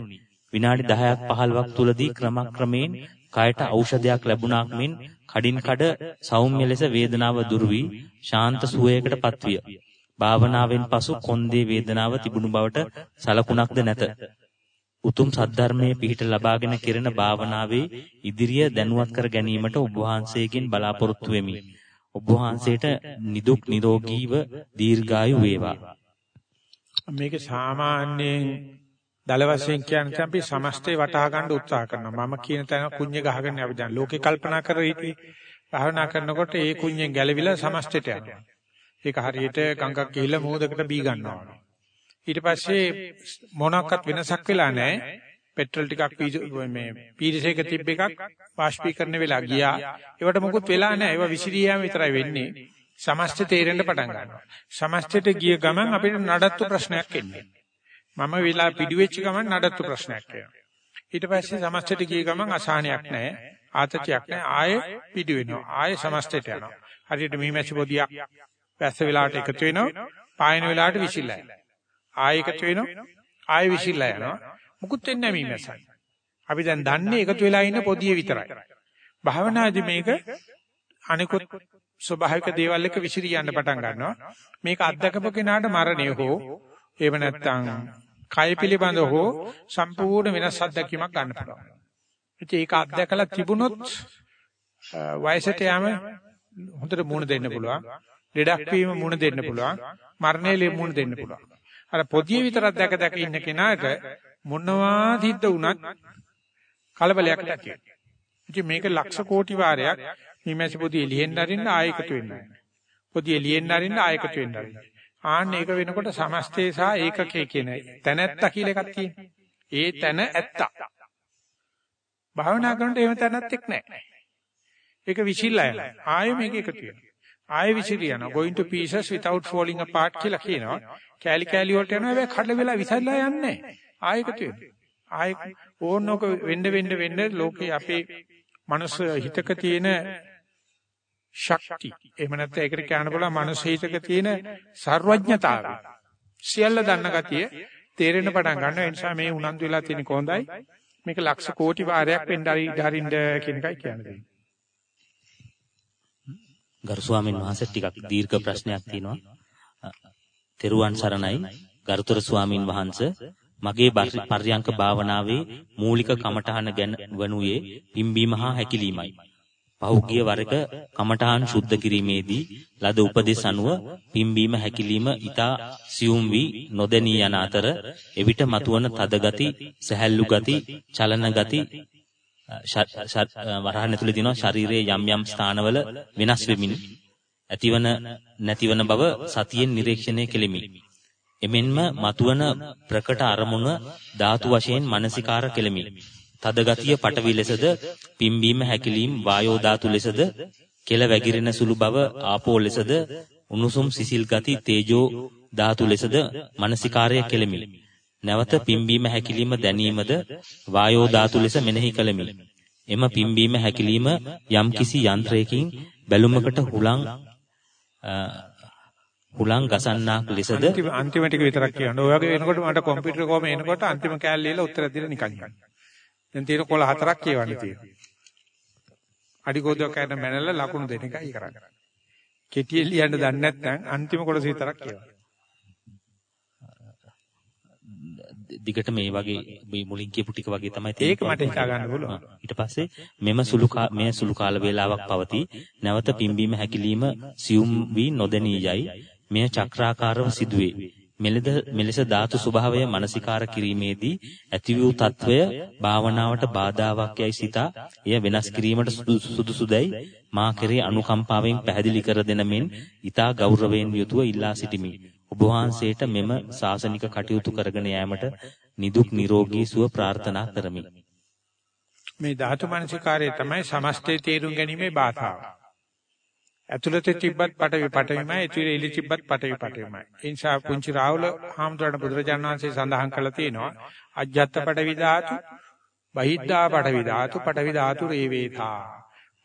විනාඩි 10ක් 15ක් තුලදී ක්‍රමක්‍රමයෙන් කයට ඖෂධයක් ලැබුණාක් මෙන් කඩින් කඩ සෞම්‍ය ලෙස වේදනාව දුරු වී ශාන්ත සුවයකටපත් විය. භාවනාවෙන් පසු කොන්දේ වේදනාව තිබුණු බවට සලකුණක්ද නැත. උතුම් සද්ධර්මයේ පිහිට ලබාගෙන කෙරෙන භාවනාවේ ඉදිරිය දැනුවත් කර ගැනීමට ඔබ වහන්සේගෙන් බලාපොරොත්තු වෙමි. ඔබ වහන්සේට නිදුක් නිරෝගීව දීර්ඝායු වේවා. මේක සාමාන්‍යයෙන් දල වශයෙන් කියන්නේ අපි සමස්තේ වටහා ගන්න උත්සාහ කරනවා. මම කියන තැන කුඤ්ඤ ගහගෙන අපි දැන් ලෝකේ කල්පනා කර හිටියේ. භාවනා කරනකොට ඒ කුඤ්ඤෙන් ගැලවිලා සමස්තයට යනවා. ඒක හරියට ගඟක් ගිහිල්ලා මොහොතකට බී ගන්නවා. ඊට පස්සේ මොනක්වත් වෙනසක් වෙලා නැහැ. පෙට්‍රල් ටිකක් මේ පීරිසයක තිබ්බ එකක් වාෂ්පීකරණ වෙලා ගියා. ඒවට මොකුත් වෙලා නැහැ. ඒවා විසිරියාම විතරයි වෙන්නේ. සමස්ත තේරෙන්න පටන් ගන්නවා. සමස්තයට ගිය ගමන් අපිට නඩත්තු ප්‍රශ්නයක් එන්නේ. මම වෙලා පිටුවෙච්ච ගමන් නඩත්තු ප්‍රශ්නයක් එනවා. ඊට පස්සේ සමස්තයට ගිය ගමන් අසහනයක් නැහැ. ආතතියක් නැහැ. ආයෙ පිටු වෙනවා. ආයෙ සමස්තයට යනවා. හරියට මීමැසි පොදියක් වැස්ස වෙලාවට එකතු වෙනවා. පායන වෙලාවට විසිරලා යනවා. ආයෙ එකතු වෙනවා. ආයෙ විසිරලා යනවා. මුකුත් වෙන්නේ නැහැ මීමැස්සන්. අපි දැන් දන්නේ එකතු වෙලා ඉන්න පොදිය විතරයි. භාවනාදී මේක අනිකුත් ස්වභාවික දේවල් එක්ක විසිරී යන්න පටන් ගන්නවා. මේක අත්දකපු කෙනාට මරණය හෝ එහෙම නැත්නම් කය පිළිබඳව හෝ සම්පූර්ණ වෙනස් අත්දැකීමක් ගන්න පුළුවන්. ඉතින් ඒක අත්දැකලා තිබුණොත් වයසට යෑම හොඳට මුණ දෙන්න පුළුවන්. ලෙඩක් වීම මුණ දෙන්න පුළුවන්. මරණය මුණ දෙන්න පුළුවන්. අර පොදිය විතරක් දැක දැක ඉන්න කෙනාට මොනවා සිද්ධ වුණත් කලබලයක් නැති. ඉතින් මේක ලක්ෂ කෝටි වාරයක් හිමැසි පොදිය ලියෙන්න අරින්න ආයකතු වෙන්නේ නැහැ. පොදිය ලියෙන්න අරින්න ආයකතු වෙන්න අරින්න. ආන්න ඒක වෙනකොට සමස්තේ සහ ඒකකේ කියන තැනැත්ත කියලා එකක් තියෙනවා. ඒ තැන ඇත්ත. භාවනා කරනකොට එහෙම තැනක් එක් නැහැ. ඒක විසිරලා යනවා. ආයෙ මේක එකතු වෙනවා. ආයෙ විසිරිය යනවා. going to pieces without falling apart කියලා කියනවා. කෑලි කෑලි වලට යනවා හැබැයි කඩ වෙලා විසල්ලා යන්නේ නැහැ. ආයෙකට වෙනවා. ආයෙ ඕනෝක වෙන්න වෙන්න වෙන්න ලෝකේ අපේ මනස හිතක තියෙන ශක්ති. එහෙම නැත්නම් ඒකට කියන්න බලලා මනස හිතක තියෙන සර්වඥතාවය. සියල්ල දන්න ගතිය තේරෙන්න පටන් ගන්නවා. ඒ නිසා මේ උනන්දු වෙලා තියෙන කොහොඳයි මේක ලක්ෂ කෝටි වාරයක් වෙන්න හරි ඉඳහරින්න කියන එකයි කියන්නේ. ගරු ස්වාමීන් වහන්සේ ටිකක් දීර්ඝ ප්‍රශ්නයක් තියෙනවා. තෙරුවන් සරණයි. ගරුතර ස්වාමින් වහන්සේ මගේ පර්යංක භාවනාවේ මූලික කමඨහන ගැන වනුයේ පිම්බීම හා හැකිලීමයි. පහුගිය වරක කමඨහන් සුද්ධ කිරීමේදී ලද උපදෙස් අනුව පිම්බීම හැකිලීම ඊතා සියුම් වී නොදැනී යන අතර එවිට මතුවන තද ගති, සැහැල්ලු ගති, චලන ගති වරහන් ඇතුලේ දිනවා ශරීරයේ යම් යම් ස්ථානවල වෙනස් වෙමින් ඇතිවන නැතිවන බව සතියෙන් නිරීක්ෂණය කෙලිමි. එමෙන්ම මතුවන ප්‍රකට අරමුණ ධාතු වශයෙන් මනසිකාර කෙලිමි. තද ගතිය පටවි ලෙසද පිම්බීම හැකිලීම් වායෝ ධාතු ලෙසද කෙල වැగిරෙන සුළු බව ආපෝ ලෙසද උණුසුම් සිසිල් ගති තේජෝ ධාතු ලෙසද මනසිකාරය කෙලිමි. නැවත පිම්බීම හැකිලීම දැනීමද වායෝ ධාතු ලෙස මෙනෙහි කළෙමි. එම පිම්බීම හැකිලීම යම්කිසි යන්ත්‍රයකින් බැලුමකට හුලං හුලං ගසන්නාක් ලෙසද අන්තිම අන්තිම ටික විතරක් කියන්න. ඔය වගේ වෙනකොට මට කම්පියුටර් කොම එනකොට අන්තිම කෑල්ල ලියලා උත්තර දීලා නිකන් යන්න. දැන් තියෙන කොළ හතරක් කියවන්න තියෙනවා. අඩි කෝදුවක් කරන මැනලා ලකුණු දෙන එකයි කරන්නේ. කෙටියෙන් ලියන්න දන්නේ නැත්නම් අන්තිම කොටස විතරක් කියවන්න. දිගට මේ වගේ මේ මුලින් කියපු ටික වගේ තමයි ඒක මට හිතා ගන්න පුළුවන්. ඊට පස්සේ මෙම සුළු මේ සුළු කාල වේලාවක් පවතී. නැවත පිම්බීම හැකිලිම සියුම් වී නොදැනී යයි. මෙය චක්‍රාකාරව සිදුවේ. මෙලෙද මෙලෙස ධාතු ස්වභාවය මනසිකාර කිරීමේදී ඇති වූ తත්වය භාවනාවට බාධාවක් යයි සිතා එය වෙනස් කිරීමට සුදුසුදුයි මා කෙරේ අනුකම්පාවෙන් පැහැදිලි කර දෙන මෙන් ඊතා ගෞරවයෙන් යුතුව ඉල්ලා සිටිමි. ඔබ වහන්සේට මෙම සාසනික කටයුතු කරගෙන යාමට නිදුක් නිරෝගී සුව ප්‍රාර්ථනා කරමි. මේ ධාතු මනසිකාරය තමයි සමස්තේ තේරුම් ගැනීමේ බාධාව. ඇතුළත තිබ්බත් පටවි පටවිමයි ඇතුළේ එලි තිබ්බත් පටවි පටවිමයි. ඒ නිසා පුංචි රාහුල හාමුදුරණ බුදුරජාණන් වහන්සේ සඳහන් කළා තියෙනවා අජ්ජත් පටවි ධාතු, බහිද්ධා පටවි ධාතු, පටවි ධාතු රේවේතා.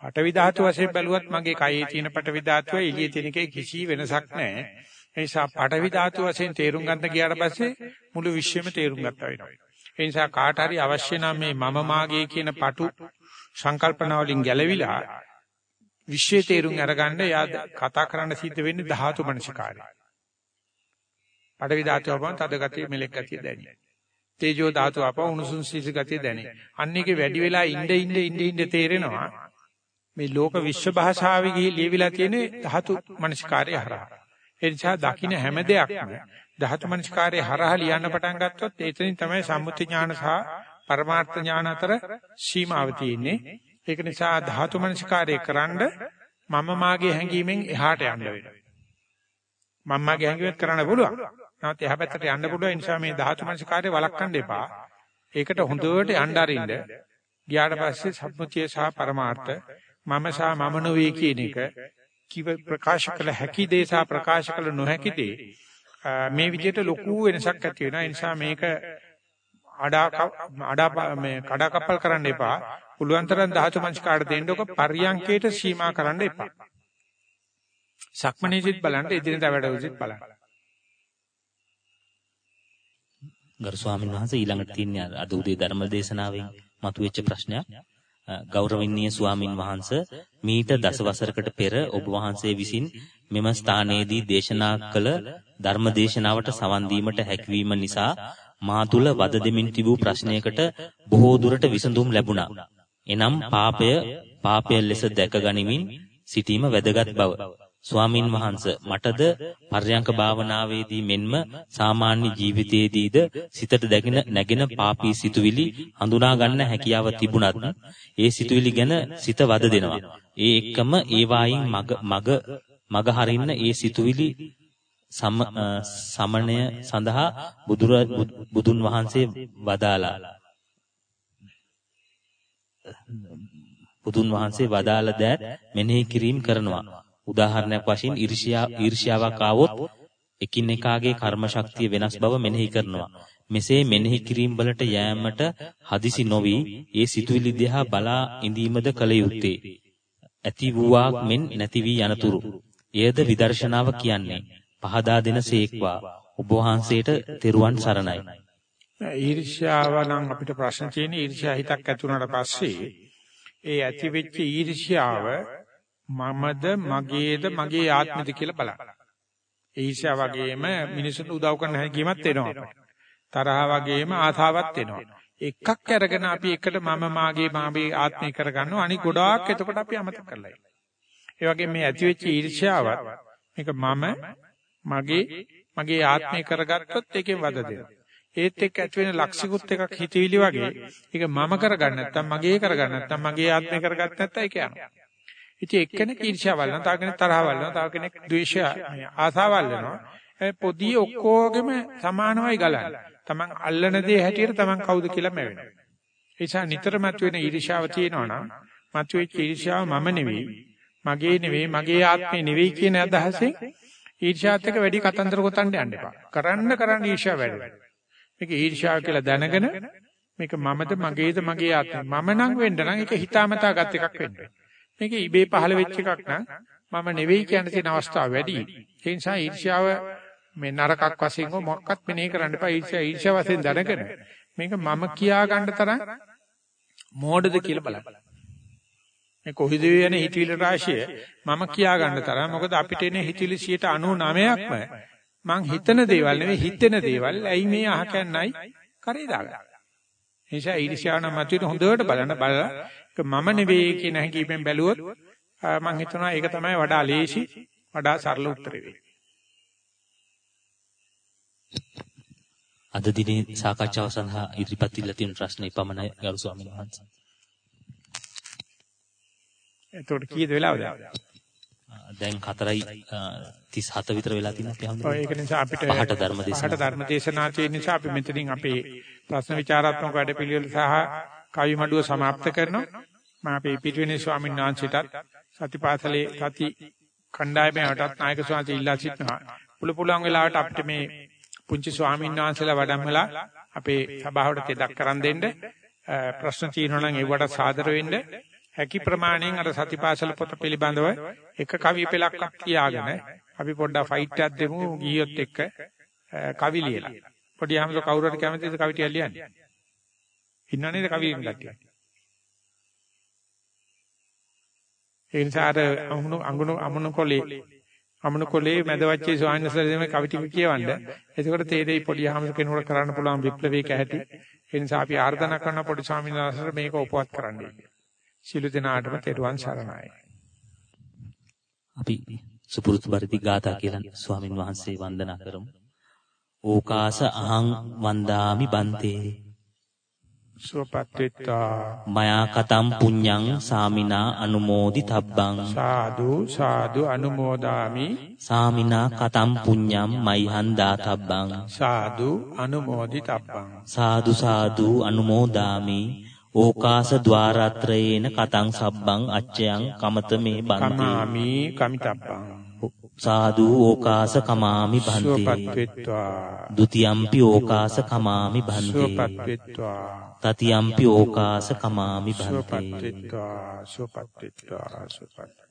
පටවි ධාතු වශයෙන් බැලුවත් මගේ කයේ තියෙන පටවි ධාතුව එළියේ තියෙන එකේ කිසි වෙනසක් නැහැ. ඒ නිසා පටවි ධාතු වශයෙන් තේරුම් ගන්න ගියාට පස්සේ මුළු විශ්වෙම තේරුම් ගත්තා වෙනවා. ඒ නිසා කාට හරි අවශ්‍ය නම් මේ මම මාගේ කියන පටු සංකල්පන වලින් ගැලවිලා විශ්වයේ තේරුම් අරගන්න යා කතා කරන්න සිද්ධ වෙන්නේ ධාතු මනසිකාරය. පඩවි ධාතු අපවන් තද ගතිය මෙලෙක් ගතිය දැනේ. තේජෝ ධාතු අපව උණුසුම් සීස ගතිය දැනේ. අන්න එකේ වැඩි වෙලා ඉඳ ඉඳ ඉඳ ඉඳ තේරෙනවා මේ ලෝක විශ්ව භාෂාවේ ගිහි ලියවිලා තියෙන ධාතු මනසිකාරය හරහා. ඒ නිසා දකින්න හැම දෙයක්ම ධාතු මනසිකාරය හරහා ලියන්න පටන් ගත්තොත් එතනින් තමයි සම්මුති ඥාන සහ පරමාර්ථ ඥාන අතර සීමාව තියෙන්නේ. ඒක නිසා ධාතු මනසිකාරය කරන්න මම මාගේ හැඟීමෙන් එහාට යන්න වෙනවා. මම මාගේ හැඟීමෙන් කරන්න පුළුවන්. නමුත් එහා පැත්තට යන්න පුළුවන් ඒ නිසා මේ ධාතු මනසිකාරය වළක්වන්න එපා. ඒකට හොඳට යන්න අරින්න. ගියාට පස්සේ සම්මුතිය සහ පරමාර්ථ මම සහ මම නොවේ කියන එක කිව ප්‍රකාශ කළ හැකි දේ සහ ප්‍රකාශ කළ නොහැකි දේ මේ විදිහට ලොකු වෙනසක් ඇති වෙනවා. ඒ නිසා මේක අඩා අඩා මේ කඩා කප්පල් කරන්න එපා. පුළුවන් තරම් ධාතු මංස්කාරට දෙන්න ඔක පරියංකේට සීමා කරන්න එපා. සක්මණේසිට බලන්න එදිනෙදා වැඩවලුසිට බලන්න. ගරු ස්වාමීන් වහන්සේ ඊළඟට තියෙන අද උදේ ධර්ම දේශනාවෙන් මතුවෙච්ච ප්‍රශ්නයක් ගෞරවණීය ස්වාමින් වහන්සේ මීට දසවසරකට පෙර ඔබ වහන්සේ විසින් මෙම ස්ථානයේදී දේශනා කළ ධර්ම දේශනාවට සවන් දීමට හැකියවීම නිසා මා තුල වද දෙමින් තිබූ ප්‍රශ්නයකට බොහෝ දුරට විසඳුම් ලැබුණා. එනම් පාපය පාපය ලෙස දැක ගනිමින් සිටීම වැදගත් බව. ස්වාමින් වහන්ස මටද පර්යංක භාවනාවේදී මෙන්ම සාමාන්‍ය ජීවිතයේදීද සිතට දැගෙන නැගෙන පාපී සිතුවිලි හඳුනා ගන්න හැකියාව තිබුණත් ඒ සිතුවිලි ගැන සිත වද දෙනවා. ඒ එක්කම ඒ වායින් මග මග මග හරින්න ඒ සිතුවිලි සමණය සඳහා බුදුන් වහන්සේ වදාලා බුදුන් වහන්සේ වදාළ දෑ මෙනෙහි කිරීම කරනවා. උදාහරණයක් වශයෙන් ඊර්ෂ්‍යා ඊර්ෂ්‍යාවක් ආවොත් එකිනෙකාගේ කර්ම ශක්තිය වෙනස් බව මෙනෙහි කරනවා. මෙසේ මෙනෙහි කිරීම වලට යෑමට හදිසි නොවි ඒ සිතුවිලි දිහා බලා ඉඳීමද කල යුත්තේ. ඇති වූවක් මෙන් නැති වී යනතුරු. එයද විදර්ශනාව කියන්නේ. පහදා දෙන සේක්වා ඔබ වහන්සේට තෙරුවන් සරණයි. ඊර්ෂ්‍යාව නම් අපිට ප්‍රශ්න තියෙන ඊර්ෂ්‍යා හිතක් ඇති වුණාට පස්සේ ඒ ඇති වෙච්ච ඊර්ෂ්‍යාව මමද මගේද මගේ ආත්මද කියලා බලන්න. ඊර්ෂ්‍යා වගේම මිනිසුන්ට උදව් කරන්න හැකියාවක් එනවා අපිට. තරහ වගේම ආසාවක් එනවා. එකක් අරගෙන අපි එකට මම මාගේ මාගේ ආත්මය කරගන්නවා අනික ගොඩාක් එතකොට අපි අමතක කරලා ඉන්නවා. ඒ වගේ මේ ඇති වෙච්ච ඊර්ෂ්‍යාවත් මේක මම මගේ මගේ ආත්මය කරගත්තොත් ඒකෙන් වද දෙනවා. ඒත් එක්ක ඇති වෙන ලක්ෂිකුත් එකක් හිතවිලි වගේ ඒක මම කරගන්න නැත්නම් මගේ කරගන්න නැත්නම් මගේ ආත්මය කරගත්ත නැත්නම් ඒක යනවා. ඉතින් එක්කෙනෙක් ඊර්ෂ්‍යාවල් වෙනවා, තව කෙනෙක් තරහවල් වෙනවා, තව කෙනෙක් ද්වේෂය ආසාවල් වෙනවා. ඒ පොඩි ඔක්කොගෙම සමානවයි ගලන්නේ. Taman අල්ලන දේ හැටියට Taman කවුද කියලා මැවෙනවා. ඒ නිසා නිතර මතුවෙන ඊර්ෂ්‍යාව තියෙනවා නම් මතුවෙච්ච ඊර්ෂ්‍යාව මම නෙවෙයි, මගේ නෙවෙයි, මගේ ආත්මේ නෙවෙයි කියන අදහසෙන් ඊර්ෂ්‍යාත් එක්ක වැඩි කතන්දර ගොතන්න යන්න එපා. කරන්න කරන්න ඊර්ෂ්‍යාව වැඩි වෙනවා. මේක ඊර්ෂ්‍යාව කියලා දැනගෙන මේක මමද මගේද මගේ ආත්මය මම නම් වෙන්න නම් ඒක හිතාමතා ගත් එකක් වෙන්න මේක ඉබේ පහළ වෙච්ච එකක් නම් මම නෙවෙයි කියන තියෙන අවස්ථාව වැඩි. ඒ නිසා ඊර්ෂ්‍යාව මේ නරකක් වශයෙන් හෝ මොකක්වත් මෙනෙහි කරන්න එපා. ඊර්ෂ්‍යා ඊර්ෂ්‍යා වශයෙන් දැනගෙන මේක මම කියා ගන්න තරම් මෝඩද කියලා බලන්න. මේ කොහිද යන හිතවිලි රාශිය මම කියා ගන්න තරම් මොකද අපිට එන හිතවිලි 99%ක්ම මං හිතන දේවල් නෙවෙයි හිතෙන දේවල්. ඇයි මේ අහකන්නයි කරේ දාගන්න. නිසා ඊර්ෂ්‍යාව නම් මතුවෙන හොඳට බලන්න බලලා මම නෙවෙයි කියන හැඟීමෙන් බැලුවොත් මම හිතනවා ඒක තමයි වඩා ලේසි වඩා සරල උත්තරේ වෙන්නේ. අද දිනේ සාකච්ඡාව සඳහා ඉදිරිපත් ඉල්ල තියෙන ප්‍රශ්නේ පමණයි ගරු ස්වාමීන් වහන්සේ. එතකොට කීයද වෙලාවද? දැන් 4:37 විතර වෙලා තියෙනවා අපි හම්බුනේ. ඒක නිසා අපිට පහට ධර්ම දේශනා. පහට ධර්ම දේශනා තියෙන නිසා අපි මෙතනින් අපේ ප්‍රශ්න විචාරාත්මක වැඩපිළිවෙල සහ කවි මඩුව સમાપ્ત කරනවා. මම අපේ පිටුවෙනේ ස්වාමීන් වහන්සේටත් සතිපාසලේ සති කණ්ඩායමකටත් නායක ස්වාමීන් ඉල්ලා සිටිනවා. පුළු පුළුවන් වෙලාවට අපිට මේ පුංචි ස්වාමීන් වහන්සේලා වඩම්මලා අපේ සභාවට තෙදක් කරන් දෙන්න ප්‍රශ්න තියෙනවා නම් ඒවට සාදර වෙන්න හැකි ප්‍රමාණයෙන් අර සතිපාසල පොත පිළිබඳව එක කවි පෙළක්වත් කියාගෙන අපි පොඩ්ඩක් ෆයිට් එකක් දෙමු ගියොත් එක්ක කවි ලියලා. පොඩි හැමෝම කවුරු හරි කැමතිද කවි ටිකක් ලියන්න? ඉන්නව නේද කවි ලියන්න කට්ටිය? ඒ නිසා අර අමුණු අඟුණු අමුණු කොලේ අමුණු කොලේ මැදවච්චේ ස්වාමීන් දෙම කවි ටික කියවන්න. එතකොට තේරෙයි පොඩි හැමෝම කෙනෙකුට කරන්න පුළුවන් විප්ලවීක හැටි. ඒ නිසා අපි ආර්දනා කරන පොඩි ස්වාමීන් වහන්සේට මේක උපවත් කරන්නයි. සිළු දෙනාටම තෙරුවන් සරණයි. අපි සුපුරුදු පරිදි ගාථා කියලා ස්වාමින් වහන්සේ වන්දනා කරමු. ඕකාස අහං වන්දාමි බන්තේ. සුවපත්ත්වා මයා කතම් පුඤ්ඤං සාමිනා අනුමෝදි තබ්බං සාදු සාදු අනුමෝදාමි. සාමිනා කතම් පුඤ්ඤං මයිහං දාතබ්බං සාදු අනුමෝදි තබ්බං සාදු සාදු අනුමෝදාමි ඕකාස ద్వාරත්‍රයේන කතං සබ්බං අච්චයන් කමතමේ බන්ති. කමාමි කමිතබ්බං. සාදු ඕකාස කමාමි බන්ති. දුතියම්පි ඕකාස කමාමි බන්ති. තතියම්පි ඕකාස කමාමි බන්ති. සෝපත්ත්වා සෝපත්ත්වා සෝපත්ත්වා